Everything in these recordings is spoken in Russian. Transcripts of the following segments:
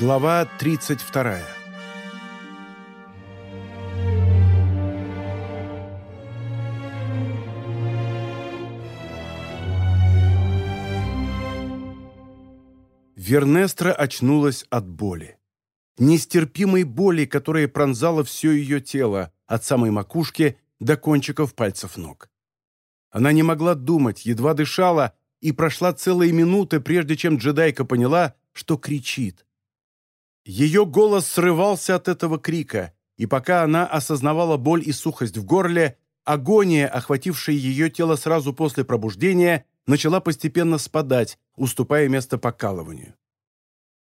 Глава 32 Вернестра очнулась от боли. Нестерпимой боли, которая пронзала все ее тело, от самой макушки до кончиков пальцев ног. Она не могла думать, едва дышала, и прошла целые минуты, прежде чем джедайка поняла, что кричит. Ее голос срывался от этого крика, и пока она осознавала боль и сухость в горле, агония, охватившая ее тело сразу после пробуждения, начала постепенно спадать, уступая место покалыванию.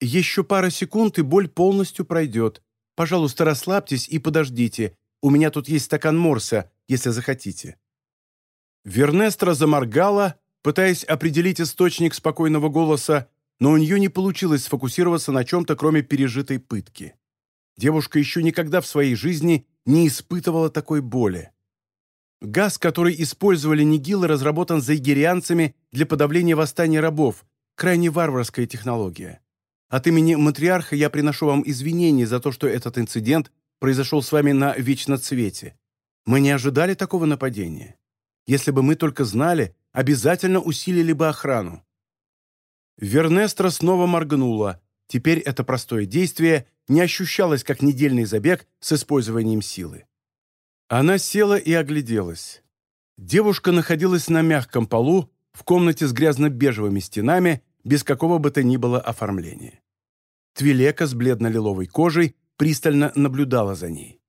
«Еще пара секунд, и боль полностью пройдет. Пожалуйста, расслабьтесь и подождите. У меня тут есть стакан морса, если захотите». Вернестра заморгала, пытаясь определить источник спокойного голоса, но у нее не получилось сфокусироваться на чем-то, кроме пережитой пытки. Девушка еще никогда в своей жизни не испытывала такой боли. Газ, который использовали нигилы, разработан зайгерианцами для подавления восстания рабов, крайне варварская технология. От имени матриарха я приношу вам извинения за то, что этот инцидент произошел с вами на Вечноцвете. Мы не ожидали такого нападения. Если бы мы только знали, обязательно усилили бы охрану. Вернестра снова моргнула. Теперь это простое действие не ощущалось как недельный забег с использованием силы. Она села и огляделась. Девушка находилась на мягком полу, в комнате с грязно-бежевыми стенами, без какого бы то ни было оформления. Твилека с бледно-лиловой кожей пристально наблюдала за ней.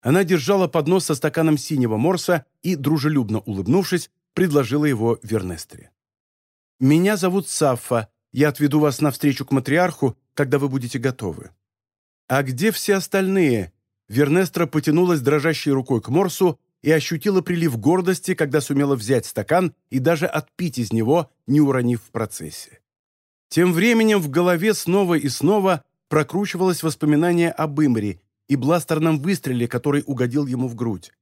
Она держала поднос со стаканом синего морса и, дружелюбно улыбнувшись, предложила его Вернестре. «Меня зовут Саффа. Я отведу вас на встречу к матриарху, когда вы будете готовы». «А где все остальные?» Вернестра потянулась дрожащей рукой к Морсу и ощутила прилив гордости, когда сумела взять стакан и даже отпить из него, не уронив в процессе. Тем временем в голове снова и снова прокручивалось воспоминание об Имре и бластерном выстреле, который угодил ему в грудь.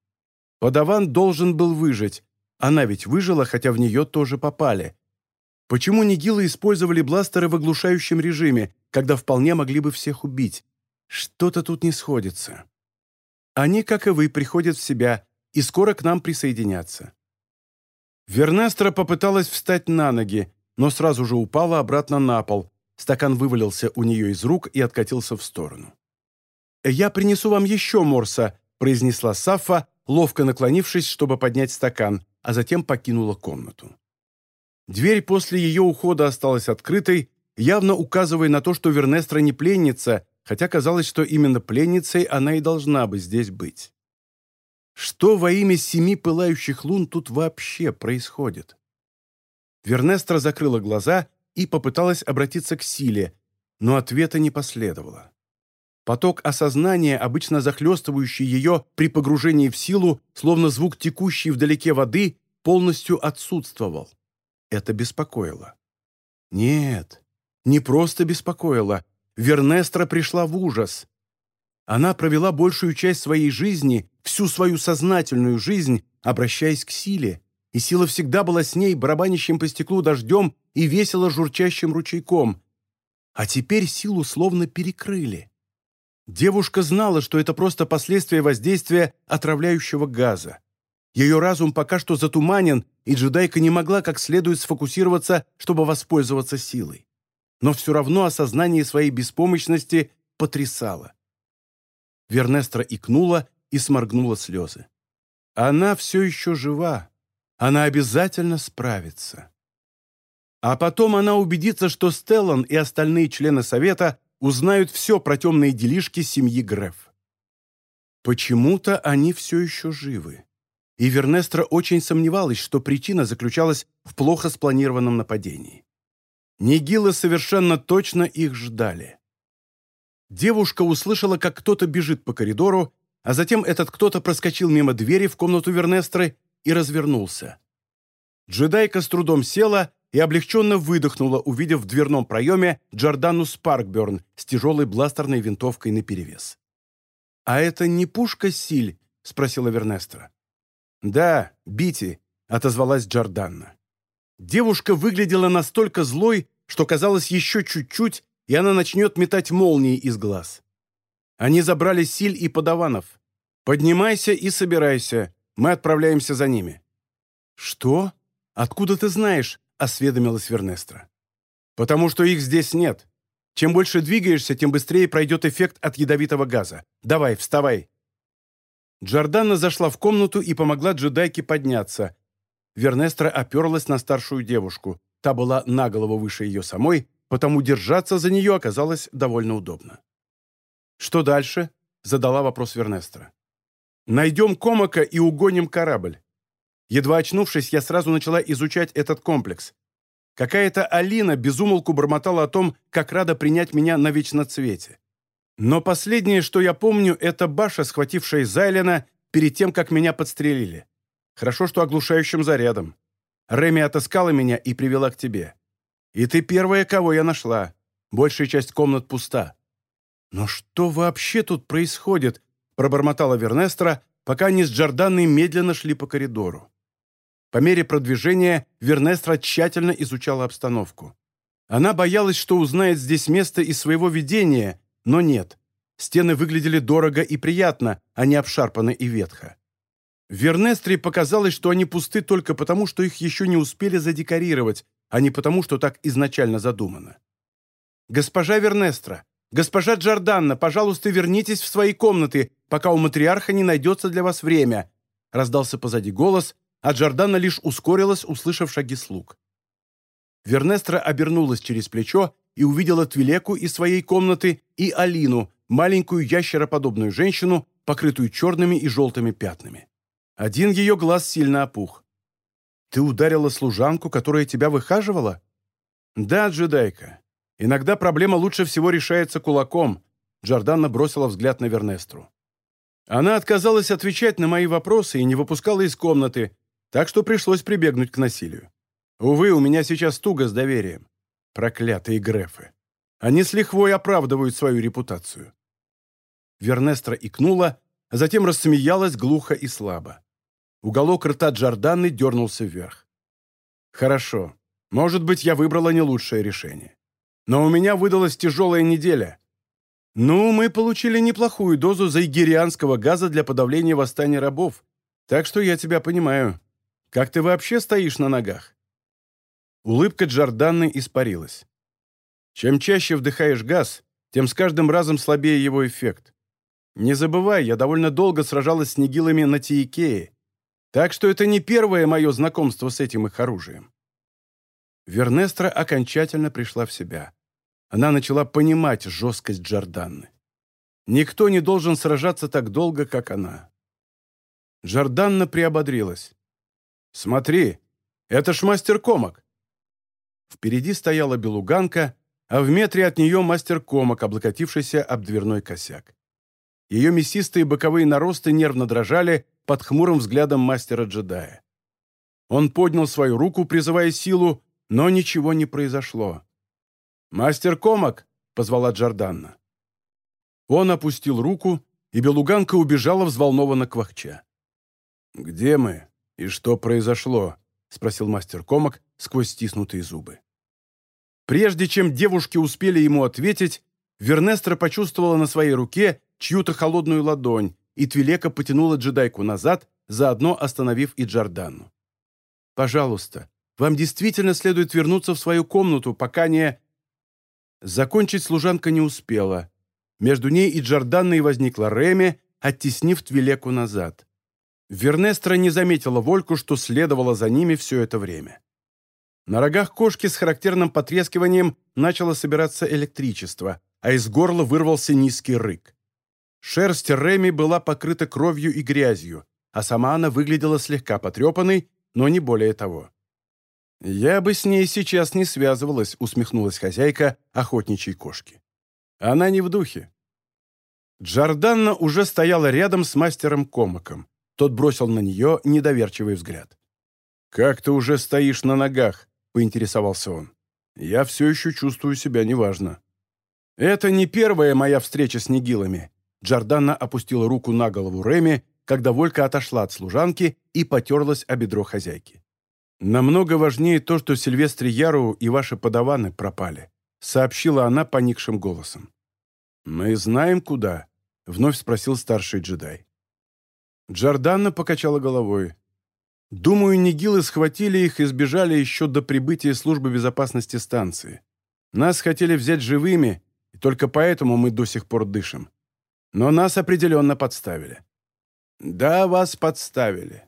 Подаван должен был выжить. Она ведь выжила, хотя в нее тоже попали. Почему нигилы использовали бластеры в оглушающем режиме, когда вполне могли бы всех убить? Что-то тут не сходится. Они, как и вы, приходят в себя и скоро к нам присоединятся. Вернестра попыталась встать на ноги, но сразу же упала обратно на пол. Стакан вывалился у нее из рук и откатился в сторону. «Я принесу вам еще морса», — произнесла Сафа, ловко наклонившись, чтобы поднять стакан, а затем покинула комнату. Дверь после ее ухода осталась открытой, явно указывая на то, что Вернестра не пленница, хотя казалось, что именно пленницей она и должна бы здесь быть. Что во имя семи пылающих лун тут вообще происходит? Вернестра закрыла глаза и попыталась обратиться к силе, но ответа не последовало. Поток осознания, обычно захлестывающий ее при погружении в силу, словно звук текущей вдалеке воды, полностью отсутствовал. Это беспокоило. Нет, не просто беспокоило. Вернестра пришла в ужас. Она провела большую часть своей жизни, всю свою сознательную жизнь, обращаясь к силе, и сила всегда была с ней, барабанящим по стеклу дождем и весело журчащим ручейком. А теперь силу словно перекрыли. Девушка знала, что это просто последствия воздействия отравляющего газа. Ее разум пока что затуманен, и джедайка не могла как следует сфокусироваться, чтобы воспользоваться силой. Но все равно осознание своей беспомощности потрясало. Вернестра икнула и сморгнула слезы. Она все еще жива. Она обязательно справится. А потом она убедится, что Стеллан и остальные члены Совета узнают все про темные делишки семьи Греф. Почему-то они все еще живы и Вернестра очень сомневалась, что причина заключалась в плохо спланированном нападении. Нигилы совершенно точно их ждали. Девушка услышала, как кто-то бежит по коридору, а затем этот кто-то проскочил мимо двери в комнату Вернестры и развернулся. Джедайка с трудом села и облегченно выдохнула, увидев в дверном проеме Джордану Спаркберн с тяжелой бластерной винтовкой наперевес. «А это не пушка Силь?» — спросила Вернестра. «Да, Бити», — отозвалась Джорданна. Девушка выглядела настолько злой, что казалось еще чуть-чуть, и она начнет метать молнии из глаз. Они забрали Силь и подаванов. Поднимайся и собирайся. Мы отправляемся за ними». «Что? Откуда ты знаешь?» — осведомилась Вернестра. «Потому что их здесь нет. Чем больше двигаешься, тем быстрее пройдет эффект от ядовитого газа. Давай, вставай». Джордана зашла в комнату и помогла джедайке подняться. Вернестра оперлась на старшую девушку. Та была на голову выше ее самой, потому держаться за нее оказалось довольно удобно. «Что дальше?» — задала вопрос Вернестра. «Найдем Комака и угоним корабль». Едва очнувшись, я сразу начала изучать этот комплекс. Какая-то Алина безумолку бормотала о том, как рада принять меня на вечноцвете. Но последнее, что я помню, это Баша, схватившая Зайлена перед тем, как меня подстрелили. Хорошо, что оглушающим зарядом. Реми отыскала меня и привела к тебе. И ты первая, кого я нашла. Большая часть комнат пуста. Но что вообще тут происходит? Пробормотала Вернестра, пока они с Джорданной медленно шли по коридору. По мере продвижения Вернестра тщательно изучала обстановку. Она боялась, что узнает здесь место из своего видения, но нет. Стены выглядели дорого и приятно, а не обшарпаны и ветхо. Вернестре показалось, что они пусты только потому, что их еще не успели задекорировать, а не потому, что так изначально задумано. «Госпожа Вернестра, госпожа Джорданна, пожалуйста, вернитесь в свои комнаты, пока у матриарха не найдется для вас время», раздался позади голос, а Джорданна лишь ускорилась, услышав шаги слуг. Вернестра обернулась через плечо и увидела Твилеку из своей комнаты и Алину, маленькую ящероподобную женщину, покрытую черными и желтыми пятнами. Один ее глаз сильно опух. «Ты ударила служанку, которая тебя выхаживала?» «Да, джедайка. Иногда проблема лучше всего решается кулаком», Джорданна бросила взгляд на Вернестру. Она отказалась отвечать на мои вопросы и не выпускала из комнаты, так что пришлось прибегнуть к насилию. Увы, у меня сейчас туго с доверием. Проклятые грефы. Они с лихвой оправдывают свою репутацию. Вернестра икнула, а затем рассмеялась глухо и слабо. Уголок рта Джорданны дернулся вверх. «Хорошо. Может быть, я выбрала не лучшее решение. Но у меня выдалась тяжелая неделя. Ну, мы получили неплохую дозу зайгерианского газа для подавления восстания рабов, так что я тебя понимаю. Как ты вообще стоишь на ногах?» Улыбка Джорданны испарилась. Чем чаще вдыхаешь газ, тем с каждым разом слабее его эффект. Не забывай, я довольно долго сражалась с нигилами на Тиикее, так что это не первое мое знакомство с этим их оружием. Вернестра окончательно пришла в себя. Она начала понимать жесткость Джорданны. Никто не должен сражаться так долго, как она. Джорданна приободрилась. «Смотри, это ж мастер Комок!» Впереди стояла белуганка, а в метре от нее мастер Комок, облокотившийся об дверной косяк. Ее мясистые боковые наросты нервно дрожали, под хмурым взглядом мастера-джедая. Он поднял свою руку, призывая силу, но ничего не произошло. «Мастер Комок!» — позвала Джорданна. Он опустил руку, и белуганка убежала взволнованно квахча. «Где мы? И что произошло?» — спросил мастер Комок сквозь стиснутые зубы. Прежде чем девушки успели ему ответить, Вернестра почувствовала на своей руке чью-то холодную ладонь, и Твилека потянула джедайку назад, заодно остановив и Джордану. «Пожалуйста, вам действительно следует вернуться в свою комнату, пока не...» Закончить служанка не успела. Между ней и Джорданной возникла Реми, оттеснив Твилеку назад. Вернестра не заметила Вольку, что следовало за ними все это время. На рогах кошки с характерным потрескиванием начало собираться электричество, а из горла вырвался низкий рык. Шерсть Реми была покрыта кровью и грязью, а сама она выглядела слегка потрепанной, но не более того. «Я бы с ней сейчас не связывалась», — усмехнулась хозяйка охотничьей кошки. «Она не в духе». Джорданна уже стояла рядом с мастером Комаком. Тот бросил на нее недоверчивый взгляд. «Как ты уже стоишь на ногах?» — поинтересовался он. «Я все еще чувствую себя неважно». «Это не первая моя встреча с нигилами. Джорданна опустила руку на голову Реми, когда Волька отошла от служанки и потерлась о бедро хозяйки. «Намного важнее то, что Сильвестре Яру и ваши подаваны пропали. сообщила она поникшим голосом. «Мы знаем, куда», — вновь спросил старший джедай. Джорданна покачала головой. «Думаю, нигилы схватили их и сбежали еще до прибытия службы безопасности станции. Нас хотели взять живыми, и только поэтому мы до сих пор дышим. Но нас определенно подставили». «Да, вас подставили.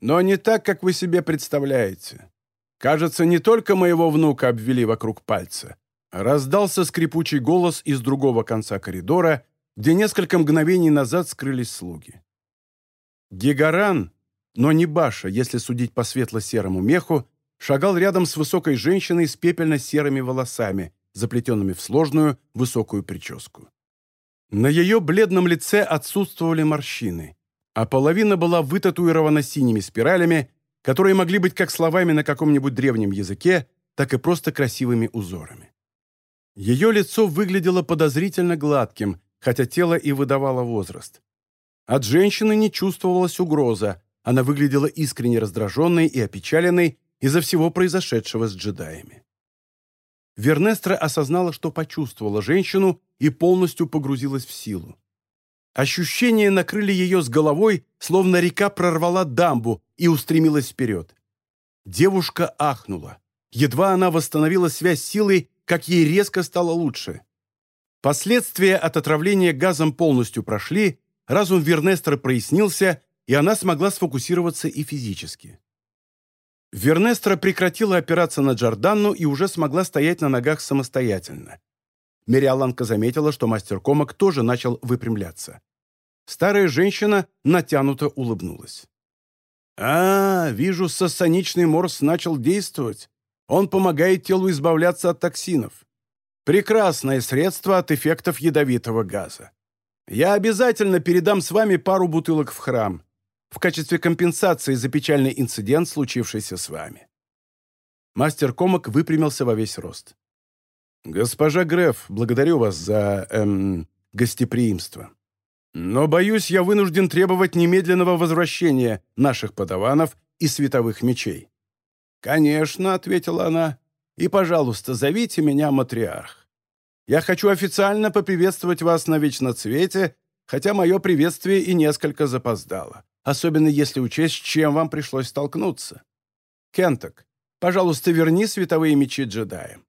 Но не так, как вы себе представляете. Кажется, не только моего внука обвели вокруг пальца. Раздался скрипучий голос из другого конца коридора, где несколько мгновений назад скрылись слуги. Гигаран, но не Баша, если судить по светло-серому меху, шагал рядом с высокой женщиной с пепельно-серыми волосами, заплетенными в сложную высокую прическу. На ее бледном лице отсутствовали морщины, а половина была вытатуирована синими спиралями, которые могли быть как словами на каком-нибудь древнем языке, так и просто красивыми узорами. Ее лицо выглядело подозрительно гладким, хотя тело и выдавало возраст. От женщины не чувствовалась угроза, она выглядела искренне раздраженной и опечаленной из-за всего произошедшего с джедаями. Вернестра осознала, что почувствовала женщину и полностью погрузилась в силу. Ощущения накрыли ее с головой, словно река прорвала дамбу и устремилась вперед. Девушка ахнула. Едва она восстановила связь силой, как ей резко стало лучше. Последствия от отравления газом полностью прошли, разум Вернестера прояснился, и она смогла сфокусироваться и физически. Вернестра прекратила опираться на Джорданну и уже смогла стоять на ногах самостоятельно. Мериаланка заметила, что мастер комок тоже начал выпрямляться. Старая женщина натянуто улыбнулась. «А, вижу, сассоничный морс начал действовать. Он помогает телу избавляться от токсинов. Прекрасное средство от эффектов ядовитого газа. Я обязательно передам с вами пару бутылок в храм в качестве компенсации за печальный инцидент, случившийся с вами. Мастер Комок выпрямился во весь рост. «Госпожа Греф, благодарю вас за, эм, гостеприимство. Но, боюсь, я вынужден требовать немедленного возвращения наших подаванов и световых мечей. «Конечно», — ответила она, — «и, пожалуйста, зовите меня матриарх. Я хочу официально поприветствовать вас на Вечноцвете, хотя мое приветствие и несколько запоздало, особенно если учесть, с чем вам пришлось столкнуться. Кенток, пожалуйста, верни световые мечи джедаям».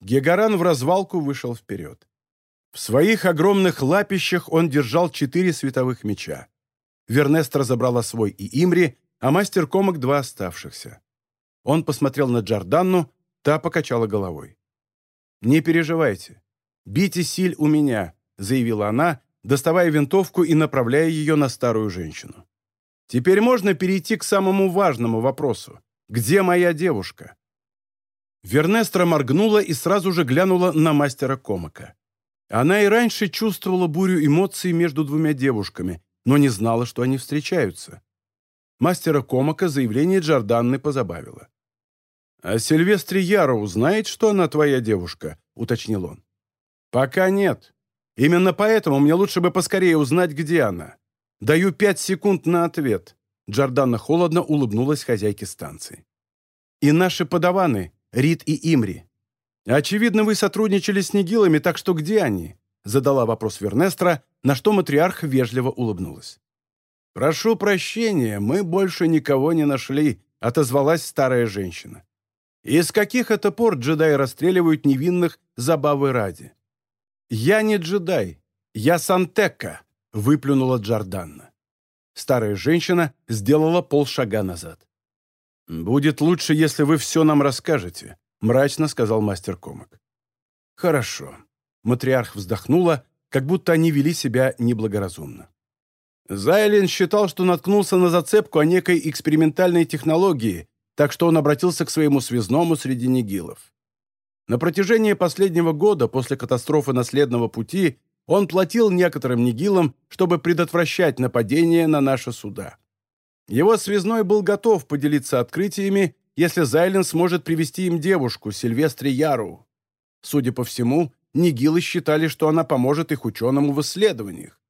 Гегаран в развалку вышел вперед. В своих огромных лапищах он держал четыре световых меча. Вернестра забрала свой и Имри, а мастер Комок два оставшихся. Он посмотрел на Джорданну, та покачала головой. «Не переживайте. Бейте силь у меня», — заявила она, доставая винтовку и направляя ее на старую женщину. «Теперь можно перейти к самому важному вопросу. Где моя девушка?» Вернестра моргнула и сразу же глянула на мастера Комака. Она и раньше чувствовала бурю эмоций между двумя девушками, но не знала, что они встречаются. Мастера Комака заявление Джорданны позабавило. «А Сильвестре Яроу знает, что она твоя девушка?» — уточнил он. «Пока нет. Именно поэтому мне лучше бы поскорее узнать, где она. Даю пять секунд на ответ». Джорданна холодно улыбнулась хозяйке станции. «И наши подаваны, Рид и Имри. Очевидно, вы сотрудничали с Нигилами, так что где они?» задала вопрос Вернестра, на что матриарх вежливо улыбнулась. «Прошу прощения, мы больше никого не нашли», — отозвалась старая женщина. «Из каких это пор джедаи расстреливают невинных забавы ради?» «Я не джедай, я Сантекка», — выплюнула Джорданна. Старая женщина сделала полшага назад. «Будет лучше, если вы все нам расскажете», — мрачно сказал мастер Комок. «Хорошо». Матриарх вздохнула, как будто они вели себя неблагоразумно. Зайлин считал, что наткнулся на зацепку о некой экспериментальной технологии, так что он обратился к своему связному среди нигилов. На протяжении последнего года, после катастрофы наследного пути, он платил некоторым нигилам, чтобы предотвращать нападение на наши суда. Его связной был готов поделиться открытиями, если Зайлен сможет привести им девушку, Сильвестре Яру. Судя по всему, нигилы считали, что она поможет их ученому в исследованиях.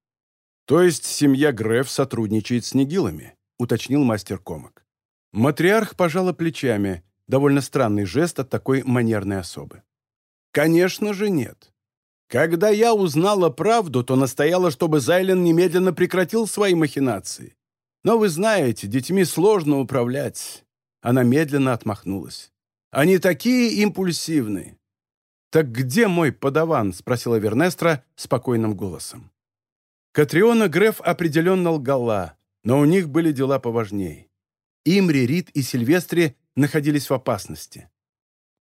«То есть семья Греф сотрудничает с Нигилами?» — уточнил мастер Комок. Матриарх пожала плечами, довольно странный жест от такой манерной особы. Конечно же нет. Когда я узнала правду, то настояла, чтобы Зайлен немедленно прекратил свои махинации. Но вы знаете, детьми сложно управлять. Она медленно отмахнулась. Они такие импульсивные. «Так где мой подаван?» — спросила Вернестра спокойным голосом. Катриона Греф определенно лгала, но у них были дела поважней. Имри, Рид и Сильвестри находились в опасности.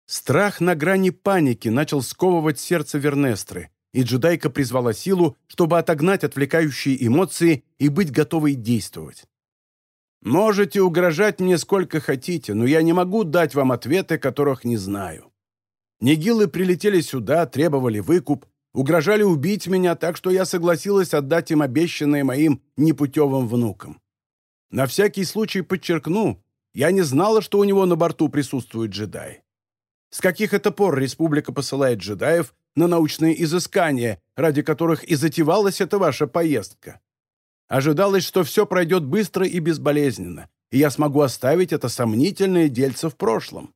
Страх на грани паники начал сковывать сердце Вернестры, и джедайка призвала силу, чтобы отогнать отвлекающие эмоции и быть готовой действовать. «Можете угрожать мне сколько хотите, но я не могу дать вам ответы, которых не знаю. Нигилы прилетели сюда, требовали выкуп, угрожали убить меня, так что я согласилась отдать им обещанное моим непутевым внукам. На всякий случай подчеркну, я не знала, что у него на борту присутствует джедай. С каких это пор республика посылает джедаев на научные изыскания, ради которых и затевалась эта ваша поездка? Ожидалось, что все пройдет быстро и безболезненно, и я смогу оставить это сомнительное дельце в прошлом.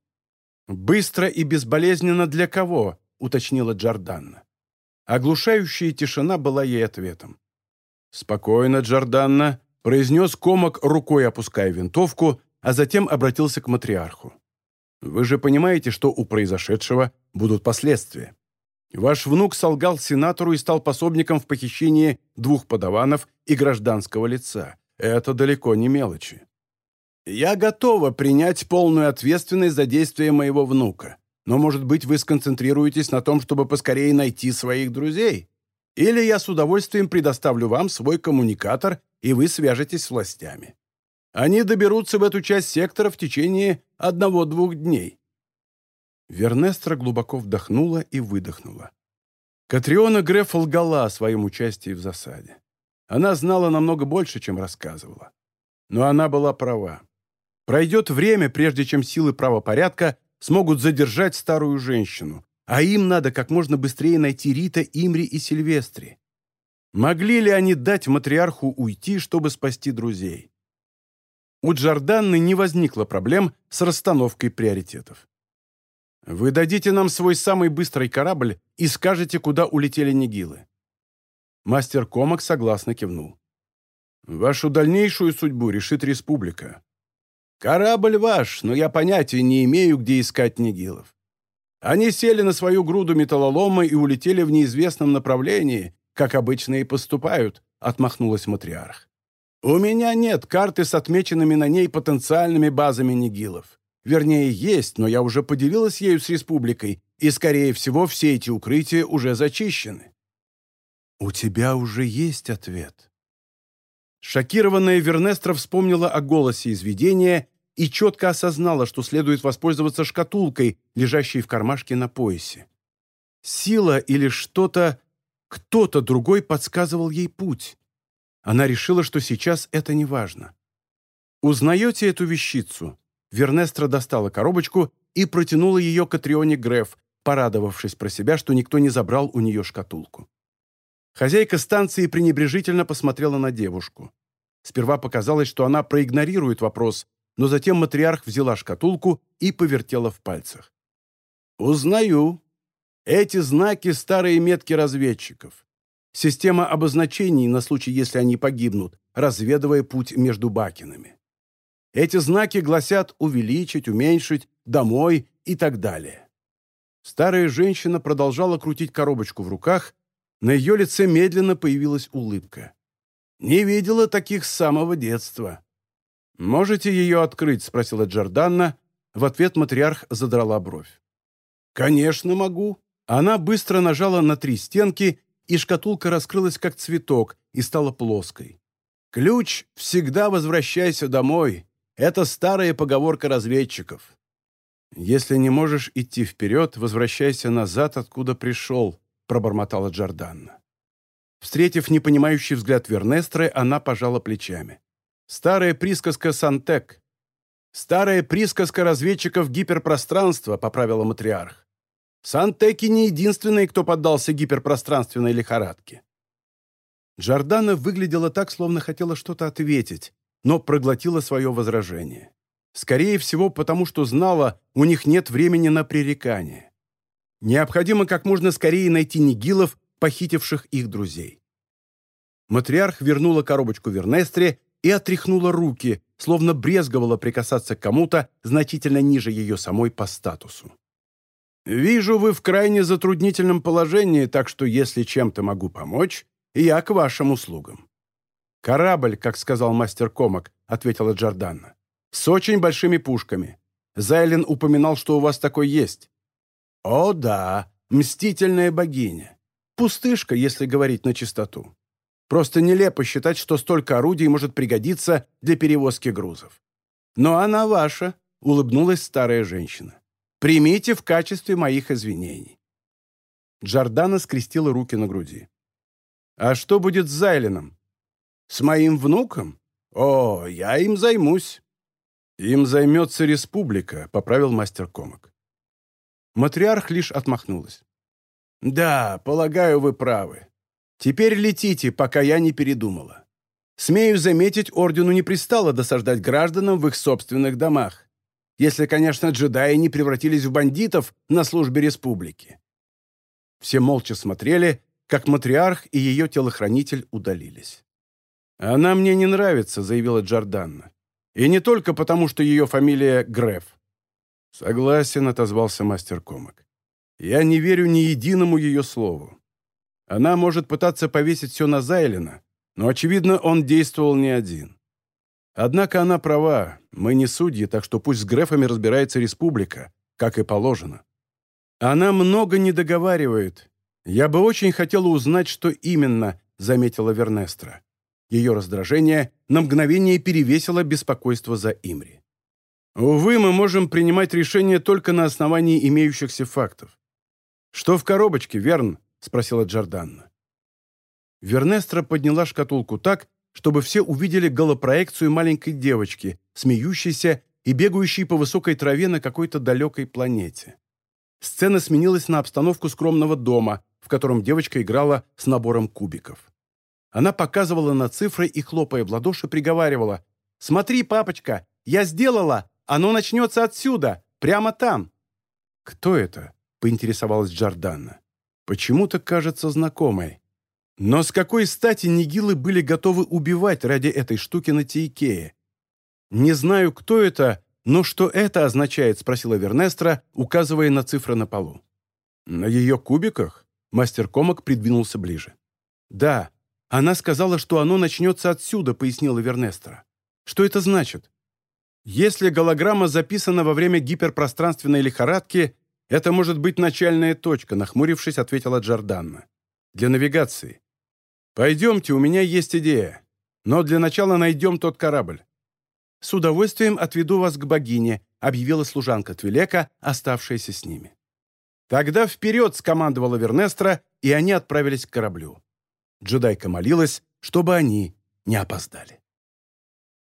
«Быстро и безболезненно для кого?» — уточнила Джорданна. Оглушающая тишина была ей ответом. «Спокойно, Джорданна», — произнес комок, рукой опуская винтовку, а затем обратился к матриарху. «Вы же понимаете, что у произошедшего будут последствия. Ваш внук солгал сенатору и стал пособником в похищении двух подаванов и гражданского лица. Это далеко не мелочи. Я готова принять полную ответственность за действия моего внука. Но, может быть, вы сконцентрируетесь на том, чтобы поскорее найти своих друзей? Или я с удовольствием предоставлю вам свой коммуникатор, и вы свяжетесь с властями. Они доберутся в эту часть сектора в течение одного-двух дней». Вернестра глубоко вдохнула и выдохнула. Катриона Греф лгала о своем участии в засаде. Она знала намного больше, чем рассказывала. Но она была права. Пройдет время, прежде чем силы правопорядка смогут задержать старую женщину, а им надо как можно быстрее найти Рита, Имри и Сильвестри. Могли ли они дать матриарху уйти, чтобы спасти друзей? У Джорданны не возникло проблем с расстановкой приоритетов. «Вы дадите нам свой самый быстрый корабль и скажете, куда улетели Нигилы». Мастер Комок согласно кивнул. «Вашу дальнейшую судьбу решит республика. Корабль ваш, но я понятия не имею, где искать Нигилов. Они сели на свою груду металлолома и улетели в неизвестном направлении, как обычно и поступают», — отмахнулась матриарх. «У меня нет карты с отмеченными на ней потенциальными базами Нигилов. Вернее, есть, но я уже поделилась ею с республикой, и, скорее всего, все эти укрытия уже зачищены». «У тебя уже есть ответ». Шокированная Вернестра вспомнила о голосе из видения и четко осознала, что следует воспользоваться шкатулкой, лежащей в кармашке на поясе. Сила или что-то, кто-то другой подсказывал ей путь. Она решила, что сейчас это не важно. «Узнаете эту вещицу?» Вернестра достала коробочку и протянула ее Катрионе Греф, порадовавшись про себя, что никто не забрал у нее шкатулку. Хозяйка станции пренебрежительно посмотрела на девушку. Сперва показалось, что она проигнорирует вопрос, но затем матриарх взяла шкатулку и повертела в пальцах. «Узнаю. Эти знаки — старые метки разведчиков. Система обозначений на случай, если они погибнут, разведывая путь между бакинами. Эти знаки гласят «увеличить», «уменьшить», «домой» и так далее. Старая женщина продолжала крутить коробочку в руках, на ее лице медленно появилась улыбка. «Не видела таких с самого детства. «Можете ее открыть?» — спросила Джорданна. В ответ матриарх задрала бровь. «Конечно могу». Она быстро нажала на три стенки, и шкатулка раскрылась как цветок и стала плоской. «Ключ всегда возвращайся домой. Это старая поговорка разведчиков». «Если не можешь идти вперед, возвращайся назад, откуда пришел», — пробормотала Джорданна. Встретив непонимающий взгляд Вернестры, она пожала плечами. Старая присказка Сантек. Старая присказка разведчиков гиперпространства, поправила матриарх. Сантеки не единственные, кто поддался гиперпространственной лихорадке. Джордана выглядела так, словно хотела что-то ответить, но проглотила свое возражение. Скорее всего, потому что знала, у них нет времени на пререкание. Необходимо как можно скорее найти нигилов, похитивших их друзей. Матриарх вернула коробочку Вернестре и отряхнула руки, словно брезговала прикасаться к кому-то значительно ниже ее самой по статусу. «Вижу, вы в крайне затруднительном положении, так что если чем-то могу помочь, я к вашим услугам». «Корабль, как сказал мастер Комок», — ответила Джорданна. «С очень большими пушками. Зайлен упоминал, что у вас такой есть». «О да, мстительная богиня. Пустышка, если говорить на чистоту. Просто нелепо считать, что столько орудий может пригодиться для перевозки грузов. Но она ваша», — улыбнулась старая женщина. «Примите в качестве моих извинений». Джордана скрестила руки на груди. «А что будет с Зайленом?» «С моим внуком? О, я им займусь». «Им займется республика», — поправил мастер комок. Матриарх лишь отмахнулась. «Да, полагаю, вы правы. Теперь летите, пока я не передумала. Смею заметить, ордену не пристало досаждать гражданам в их собственных домах. Если, конечно, джедаи не превратились в бандитов на службе республики». Все молча смотрели, как матриарх и ее телохранитель удалились. «Она мне не нравится», — заявила Джорданна. «И не только потому, что ее фамилия Греф». «Согласен», — отозвался мастер Комок. «Я не верю ни единому ее слову. Она может пытаться повесить все на Зайлина, но, очевидно, он действовал не один. Однако она права, мы не судьи, так что пусть с Грефами разбирается республика, как и положено. Она много не договаривает. Я бы очень хотела узнать, что именно, заметила Вернестра. Ее раздражение на мгновение перевесило беспокойство за Имри. Увы, мы можем принимать решения только на основании имеющихся фактов. Что в коробочке, Верн? спросила Джорданна. Вернестра подняла шкатулку так, чтобы все увидели голопроекцию маленькой девочки, смеющейся и бегающей по высокой траве на какой-то далекой планете. Сцена сменилась на обстановку скромного дома, в котором девочка играла с набором кубиков. Она показывала на цифры и, хлопая в ладоши, приговаривала «Смотри, папочка, я сделала! Оно начнется отсюда, прямо там!» «Кто это?» — поинтересовалась Джорданна почему-то кажется знакомой. Но с какой стати нигилы были готовы убивать ради этой штуки на Тейкее? «Не знаю, кто это, но что это означает?» – спросила Вернестра, указывая на цифры на полу. «На ее кубиках?» – мастер Комок придвинулся ближе. «Да, она сказала, что оно начнется отсюда», – пояснила Вернестра. «Что это значит?» «Если голограмма записана во время гиперпространственной лихорадки, «Это может быть начальная точка», — нахмурившись, ответила Джорданна. «Для навигации. Пойдемте, у меня есть идея. Но для начала найдем тот корабль». «С удовольствием отведу вас к богине», — объявила служанка Твилека, оставшаяся с ними. «Тогда вперед!» — скомандовала Вернестра, и они отправились к кораблю. Джедайка молилась, чтобы они не опоздали.